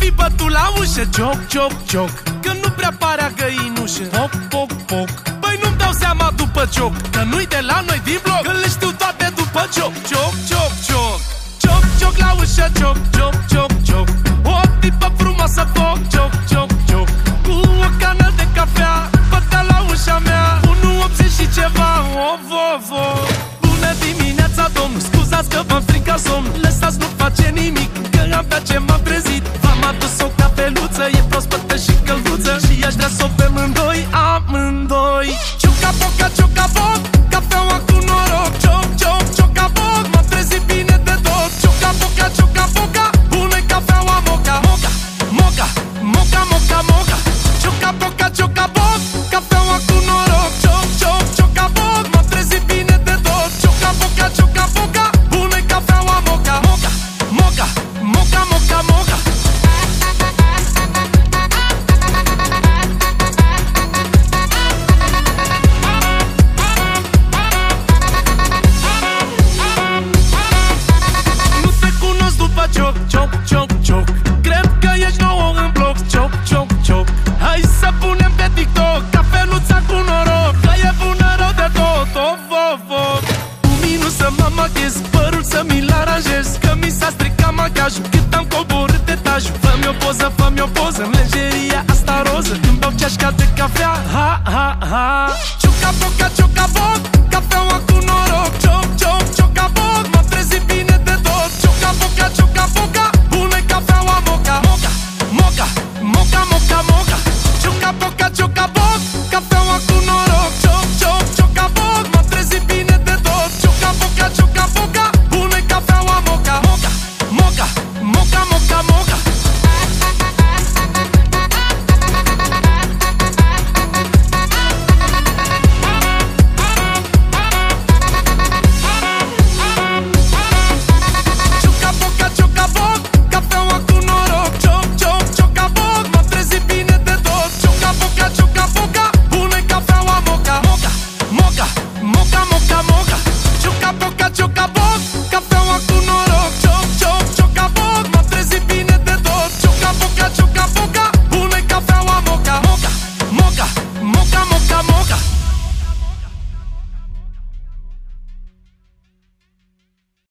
fi bătut la ușă. Cioc, cioc, cioc Că nu prea parea găinușă Poc, poc, poc. Păi nu-mi dau seama după cioc Că nu-i de la noi din bloc Că le știu toate după cioc. Cioc, cioc, cioc. Cioc, cioc la ușă. Cioc, cioc, cioc, cioc. O tipă frumoasă Foc, cioc, cioc, cioc. Cu o cană de cafea Bătea la ușa mea. 1,80 și ceva Of, of, of Bună dimineața, domnul Scuzați că v-am stricat somn. Lăsați, nu face nimic Că abia ce m-am trezit să o bem în doi Amândoi minus să mă maghez Părul să mi-l aranjez Că mi s-a stricat magajul Cât am coborât etajul Fă-mi o poză, fă-mi o poză În lenjeria asta roză Când beau ceașca de cafea Ha, ha, ha. Cioca, poca, cioca, boc Cafeaua cu noroc Cioc, cioc, cioca, boc M-am trezit bine de tot. Cioca, poca, cioca, boca Bună cafeaua moca Moca, moca, moca, moca, moca. Cioca, poca, cioca, boc Cafeaua cu noroc